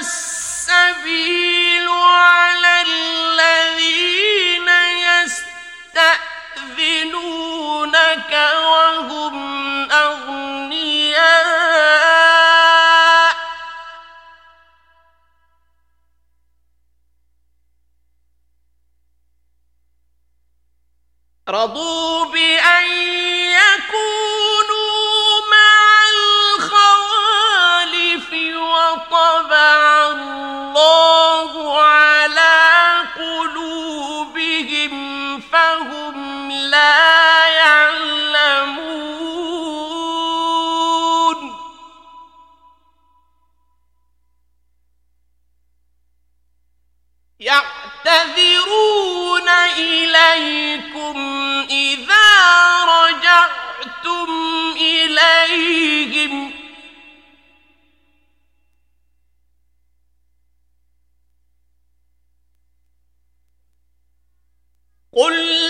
السبيل قل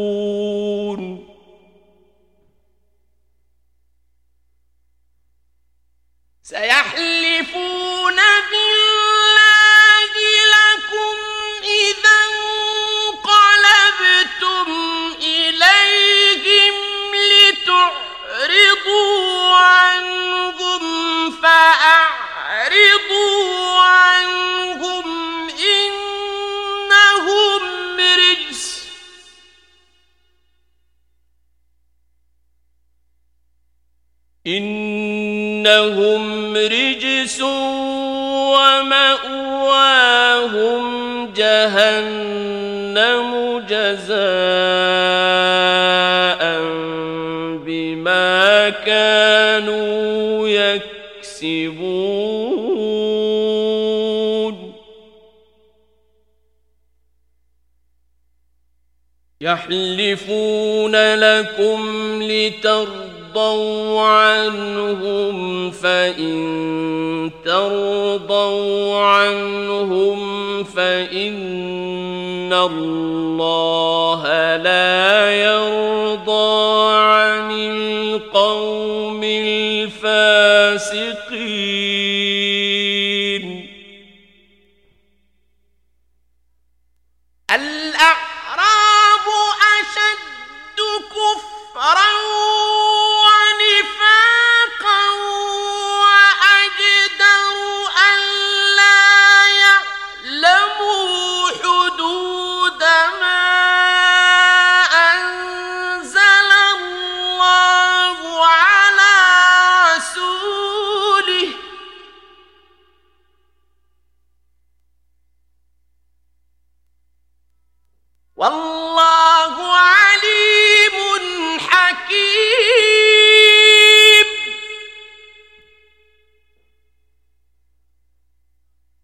إنهم رجس ومأواهم جهنم جزاء بما كانوا يكسبون. يحلفون لكم لترضون ترضوا عنهم فإن ترضوا عنهم فإن الله لا يرضى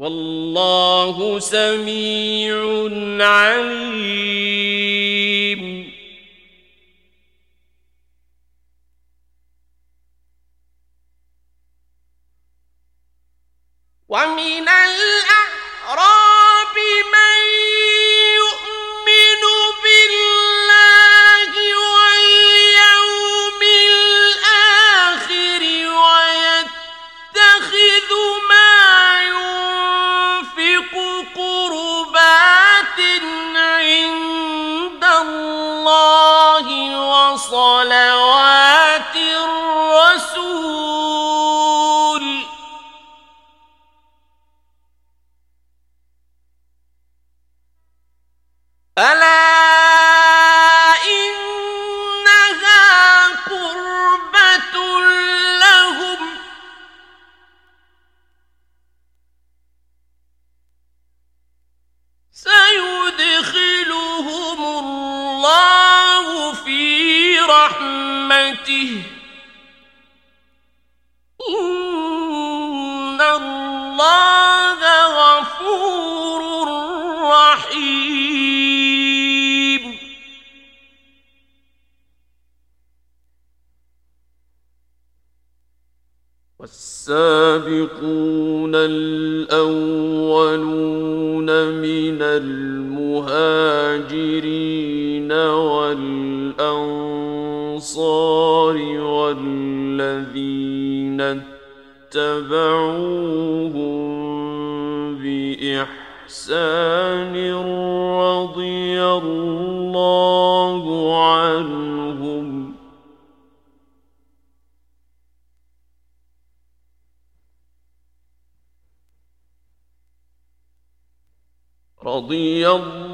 واللہ سمیع علیم. ومن الأعراب رحمته إن الله غفور رحيم. والسابقون الأولون من المهاجرين. الأنصار والذين اتبعوهم بإحسان رضي الله عنهم. رضي الله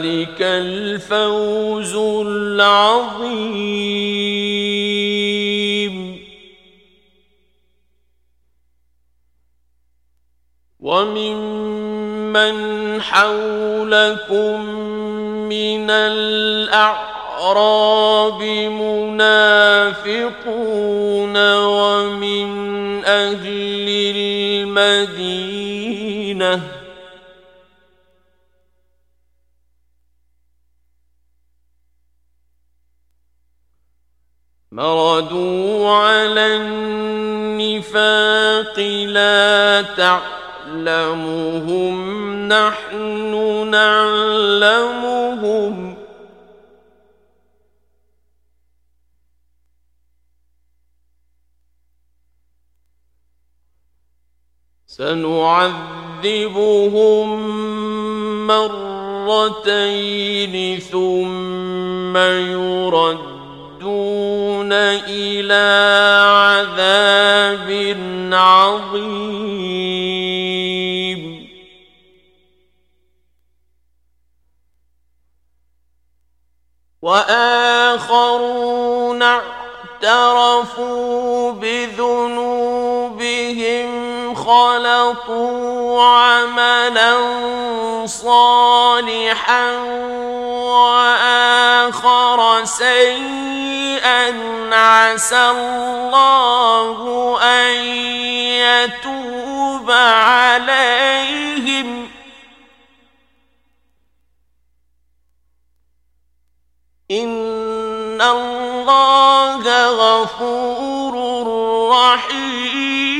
ذلك الفوز العظيم. وممن حولكم من الأعراب منافقون ومن أهل المدينة مردوا على النفاق لا تعلمهم نحن نعلمهم سنعذبهم مرتين ثم يرد يردون إلى عذاب عظيم. وآخرون اعترفوا بذنوبهم خلطوا عملا صالحا وآخر سيئا. الله أن يتوب عليهم. إن الله غفور رحيم.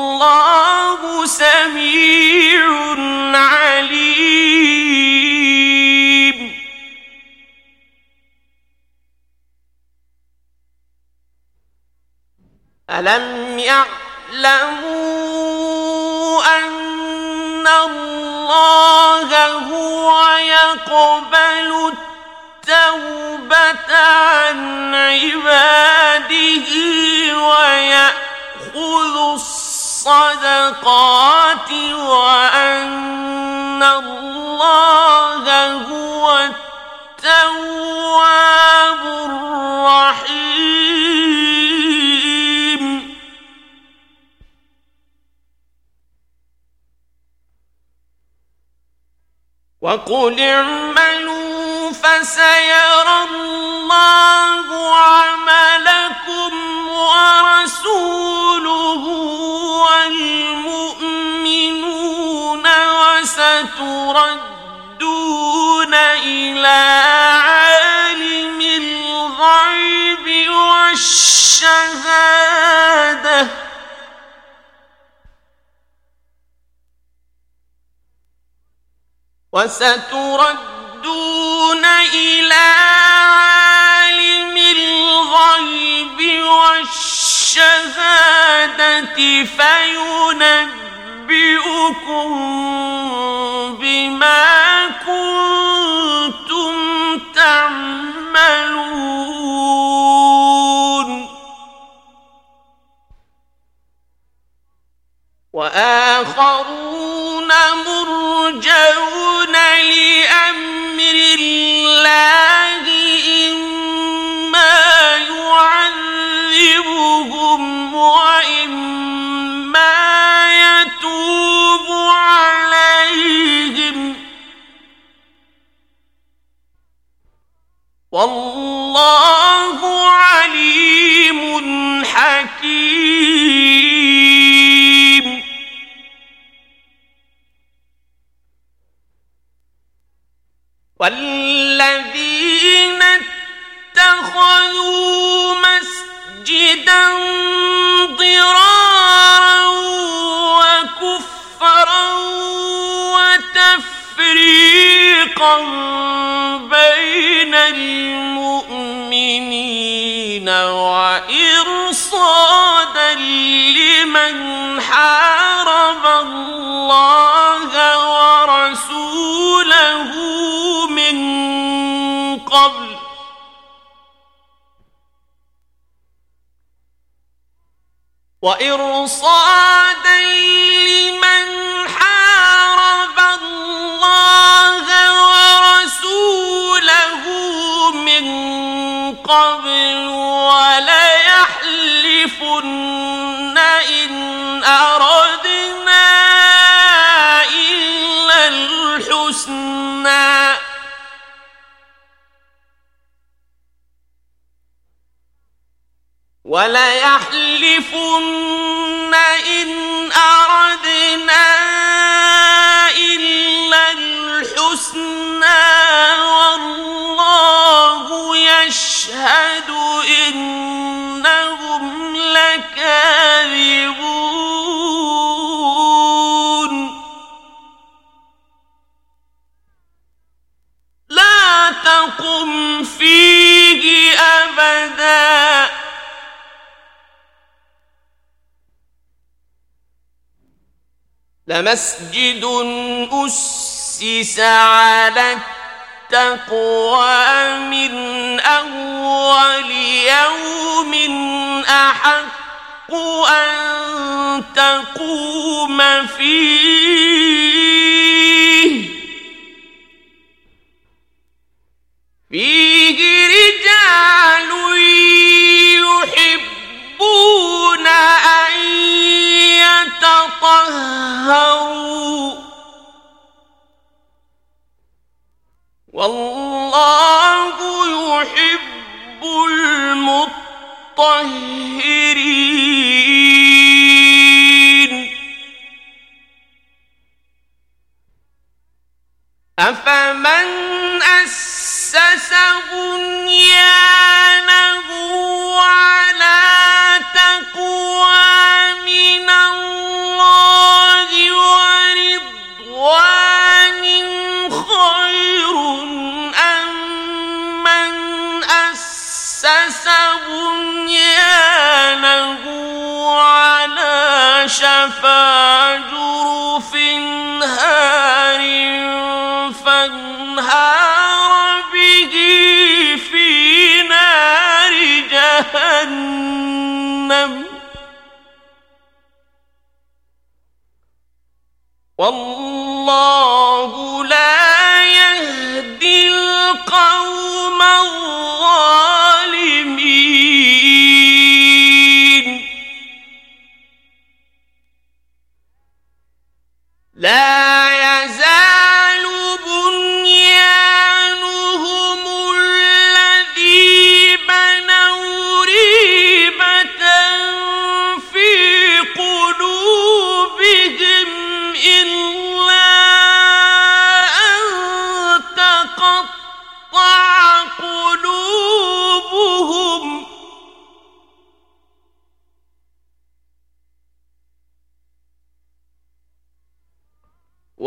والله سميع عليم. ألم يعلموا أن الله هو يقبل التوبة عن عباده؟ الصدقات وأن الله هو التواب الرحيم. وقل اعملوا فسيرى الله شهادة وستردون إلى عالم الغيب والشهادة فينبئكم بين المؤمنين وإرصادا لمن حارب الله ورسوله من قبل وَإِرْصَادٍ وَلَيَحْلِفُنَّ لمسجد أسس على التقوى من أول يوم أحق أن تقوم فيه. فيه والله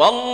والله